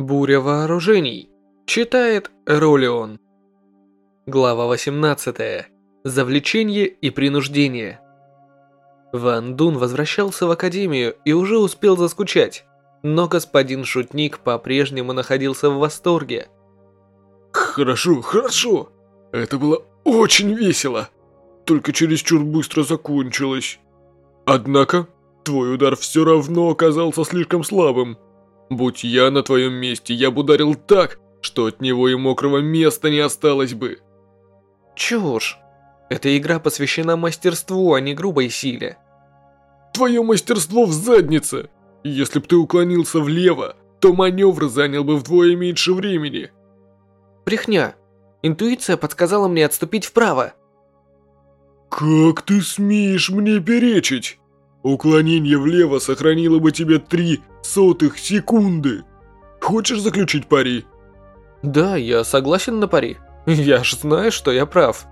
Буря вооружений. Читает Ролион. Глава 18. Завлечение и принуждение. Ван Дун возвращался в академию и уже успел заскучать, но господин Шутник по-прежнему находился в восторге. Хорошо, хорошо. Это было очень весело. Только чересчур быстро закончилось. Однако, твой удар все равно оказался слишком слабым. Будь я на твоем месте, я бы ударил так, что от него и мокрого места не осталось бы. Чушь. Эта игра посвящена мастерству, а не грубой силе. Твое мастерство в заднице. Если б ты уклонился влево, то маневр занял бы вдвое меньше времени. Брехня. Интуиция подсказала мне отступить вправо. Как ты смеешь мне перечить? Уклонение влево сохранило бы тебе три сотых секунды. Хочешь заключить пари? Да, я согласен на пари. Я ж знаю, что я прав.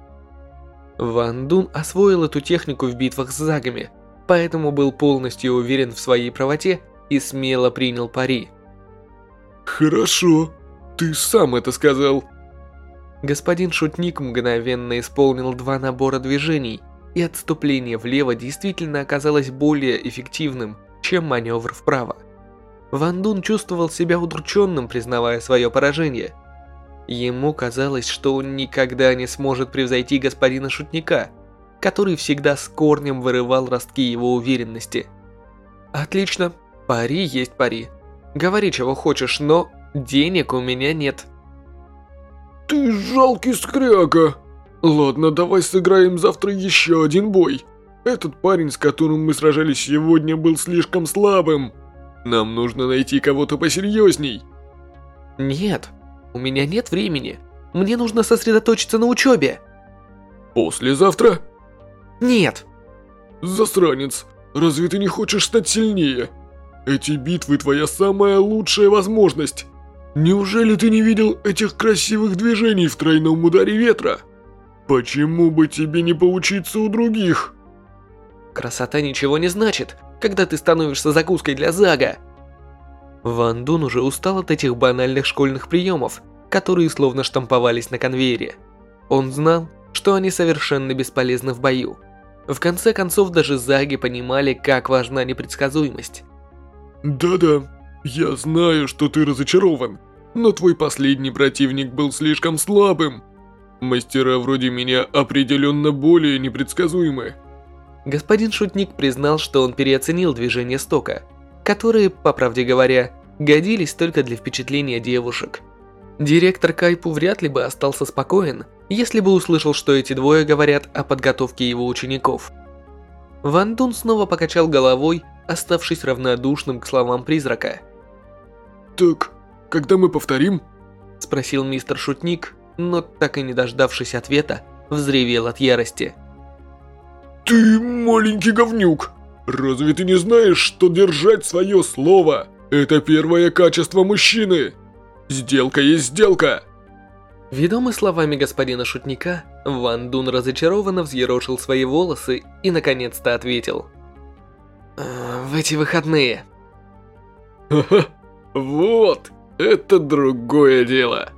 Ван Дун освоил эту технику в битвах с загами, поэтому был полностью уверен в своей правоте и смело принял пари. Хорошо, ты сам это сказал. Господин Шутник мгновенно исполнил два набора движений, и отступление влево действительно оказалось более эффективным, чем маневр вправо. Ван Дун чувствовал себя удрученным, признавая свое поражение. Ему казалось, что он никогда не сможет превзойти господина Шутника, который всегда с корнем вырывал ростки его уверенности. «Отлично, пари есть пари. Говори, чего хочешь, но денег у меня нет». «Ты жалкий скряга!» Ладно, давай сыграем завтра еще один бой. Этот парень, с которым мы сражались сегодня, был слишком слабым. Нам нужно найти кого-то посерьезней. Нет, у меня нет времени. Мне нужно сосредоточиться на учебе. Послезавтра? Нет. Засранец, разве ты не хочешь стать сильнее? Эти битвы твоя самая лучшая возможность. Неужели ты не видел этих красивых движений в тройном ударе ветра? Почему бы тебе не поучиться у других? Красота ничего не значит, когда ты становишься закуской для Зага. Ван Дун уже устал от этих банальных школьных приемов, которые словно штамповались на конвейере. Он знал, что они совершенно бесполезны в бою. В конце концов, даже Заги понимали, как важна непредсказуемость. Да-да, я знаю, что ты разочарован, но твой последний противник был слишком слабым. Мастера вроде меня определенно более непредсказуемы. Господин Шутник признал, что он переоценил движения стока, которые, по правде говоря, годились только для впечатления девушек. Директор Кайпу вряд ли бы остался спокоен, если бы услышал, что эти двое говорят о подготовке его учеников. Ван Дун снова покачал головой, оставшись равнодушным к словам призрака. «Так, когда мы повторим?» – спросил мистер Шутник, но так и не дождавшись ответа, взревел от ярости. «Ты маленький говнюк! Разве ты не знаешь, что держать свое слово – это первое качество мужчины? Сделка есть сделка!» Ведомый словами господина шутника, Ван Дун разочарованно взъерошил свои волосы и наконец-то ответил. «Э, «В эти выходные». «Ха-ха, вот, это другое дело!»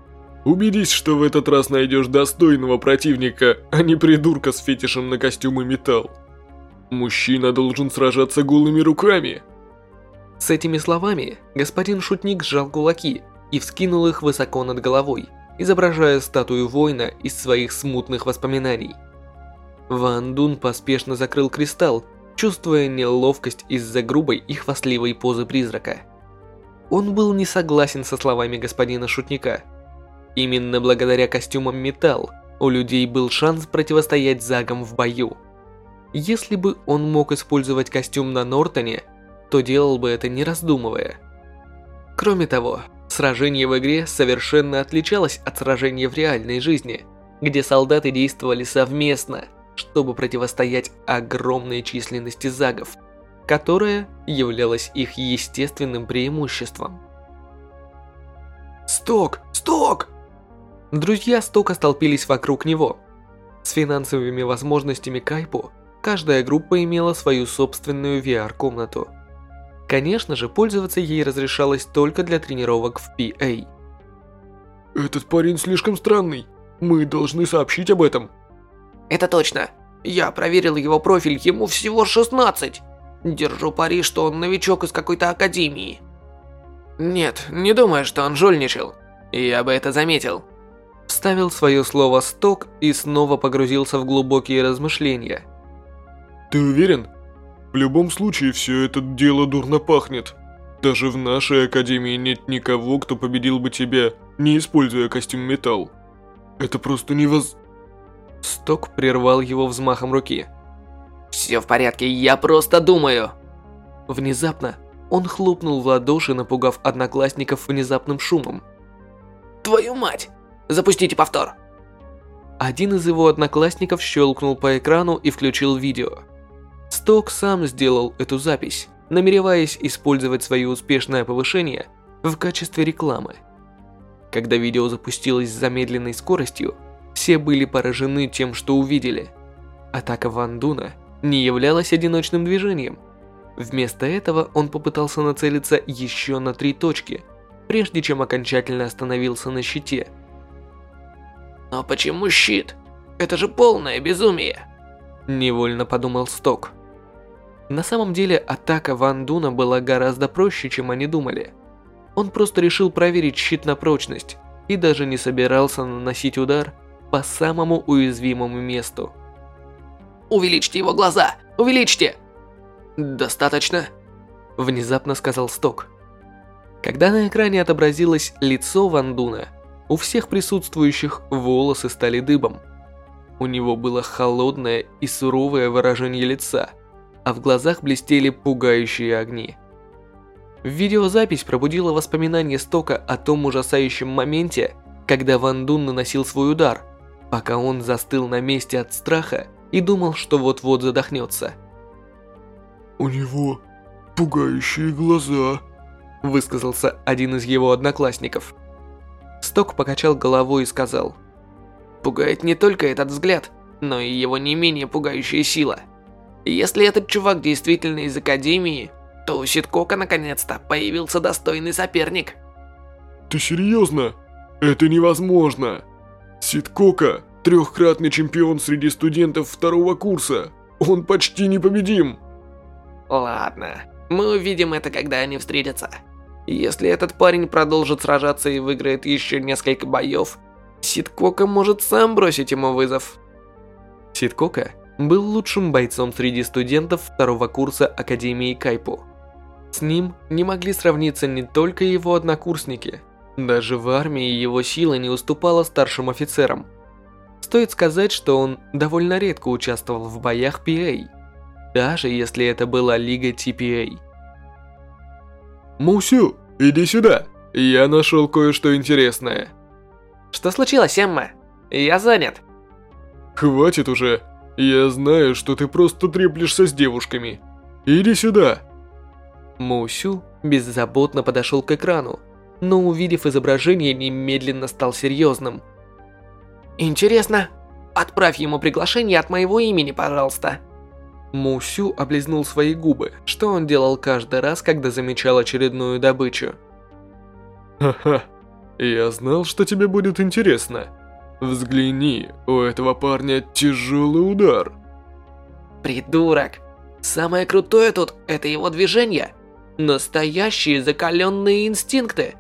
Убедись, что в этот раз найдешь достойного противника, а не придурка с фетишем на костюмы металл. Мужчина должен сражаться голыми руками. С этими словами господин шутник сжал кулаки и вскинул их высоко над головой, изображая статую воина из своих смутных воспоминаний. Ван Дун поспешно закрыл кристалл, чувствуя неловкость из-за грубой и хвастливой позы призрака. Он был не согласен со словами господина шутника – Именно благодаря костюмам металл у людей был шанс противостоять загам в бою. Если бы он мог использовать костюм на Нортоне, то делал бы это не раздумывая. Кроме того, сражение в игре совершенно отличалось от сражения в реальной жизни, где солдаты действовали совместно, чтобы противостоять огромной численности загов, которая являлась их естественным преимуществом. «Сток! Сток!» Друзья Стока столпились вокруг него. С финансовыми возможностями Кайпу, каждая группа имела свою собственную VR-комнату. Конечно же, пользоваться ей разрешалось только для тренировок в PA. Этот парень слишком странный. Мы должны сообщить об этом. Это точно. Я проверил его профиль, ему всего 16. Держу пари, что он новичок из какой-то академии. Нет, не думаю, что он жульничал. Я бы это заметил. Вставил свое слово «сток» и снова погрузился в глубокие размышления. Ты уверен? В любом случае, все это дело дурно пахнет. Даже в нашей академии нет никого, кто победил бы тебя, не используя костюм металл. Это просто невоз... Сток прервал его взмахом руки. «Все в порядке, я просто думаю!» Внезапно он хлопнул в ладоши, напугав одноклассников внезапным шумом. «Твою мать! Запустите повтор!» Один из его одноклассников щелкнул по экрану и включил видео. Сток сам сделал эту запись, намереваясь использовать свое успешное повышение в качестве рекламы. Когда видео запустилось с замедленной скоростью, все были поражены тем, что увидели. Атака Ван Дуна не являлась одиночным движением. Вместо этого он попытался нацелиться еще на три точки, прежде чем окончательно остановился на щите. «Но почему щит? Это же полное безумие!» Невольно подумал Сток. На самом деле атака Ван Дуна была гораздо проще, чем они думали. Он просто решил проверить щит на прочность и даже не собирался наносить удар по самому уязвимому месту. «Увеличьте его глаза! Увеличьте!» «Достаточно», – внезапно сказал Сток. Когда на экране отобразилось лицо Ван Дуна, у всех присутствующих волосы стали дыбом. У него было холодное и суровое выражение лица, а в глазах блестели пугающие огни. Видеозапись пробудила воспоминания Стока о том ужасающем моменте, когда Ван Дун наносил свой удар, пока он застыл на месте от страха и думал, что вот-вот задохнется. «У него пугающие глаза», – высказался один из его одноклассников. Сток покачал головой и сказал, «Пугает не только этот взгляд, но и его не менее пугающая сила. Если этот чувак действительно из Академии, то у Ситкока наконец-то появился достойный соперник. Ты серьезно? Это невозможно. Ситкока – трехкратный чемпион среди студентов второго курса. Он почти непобедим. Ладно, мы увидим это, когда они встретятся. Если этот парень продолжит сражаться и выиграет еще несколько боев, Ситкока может сам бросить ему вызов. Ситкока был лучшим бойцом среди студентов второго курса Академии Кайпу. С ним не могли сравниться не только его однокурсники, даже в армии его сила не уступала старшим офицерам. Стоит сказать, что он довольно редко участвовал в боях PA, даже если это была лига TPA. Мусю, иди сюда, я нашел кое-что интересное. Что случилось, Эмма? Я занят. Хватит уже, я знаю, что ты просто треплешься с девушками. Иди сюда. Мусю беззаботно подошел к экрану, но увидев изображение, немедленно стал серьезным. «Интересно, отправь ему приглашение от моего имени, пожалуйста». Мусю облизнул свои губы, что он делал каждый раз, когда замечал очередную добычу. «Ха-ха, я знал, что тебе будет интересно. Взгляни, у этого парня тяжелый удар». «Придурок, самое крутое тут – это его движение». Настоящие закаленные инстинкты.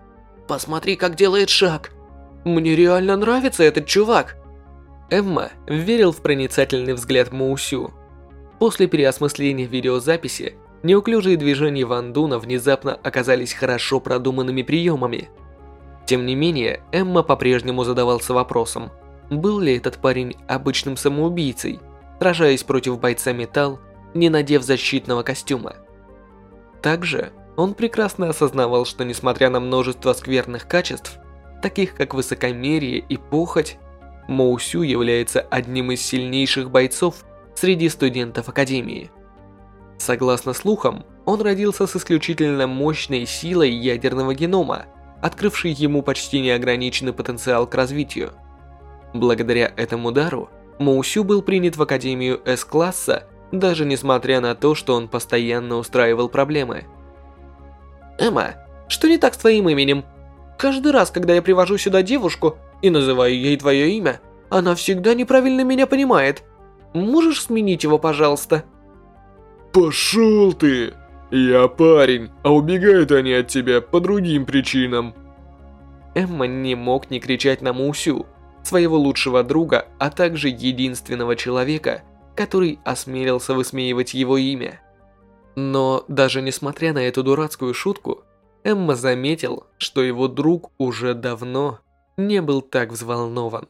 Посмотри, как делает шаг. Мне реально нравится этот чувак. Эмма верил в проницательный взгляд Моусю. После переосмысления видеозаписи, неуклюжие движения Ван Дуна внезапно оказались хорошо продуманными приемами. Тем не менее, Эмма по-прежнему задавался вопросом, был ли этот парень обычным самоубийцей, сражаясь против бойца Металл, не надев защитного костюма. Также он прекрасно осознавал, что несмотря на множество скверных качеств, таких как высокомерие и похоть, Моусю является одним из сильнейших бойцов среди студентов Академии. Согласно слухам, он родился с исключительно мощной силой ядерного генома, открывшей ему почти неограниченный потенциал к развитию. Благодаря этому дару, Моусю был принят в Академию С-класса даже несмотря на то, что он постоянно устраивал проблемы. Эмма, что не так с твоим именем? Каждый раз, когда я привожу сюда девушку и называю ей твое имя, она всегда неправильно меня понимает. Можешь сменить его, пожалуйста?» «Пошел ты! Я парень, а убегают они от тебя по другим причинам». Эмма не мог не кричать на Мусю, своего лучшего друга, а также единственного человека, который осмелился высмеивать его имя. Но даже несмотря на эту дурацкую шутку, Эмма заметил, что его друг уже давно не был так взволнован.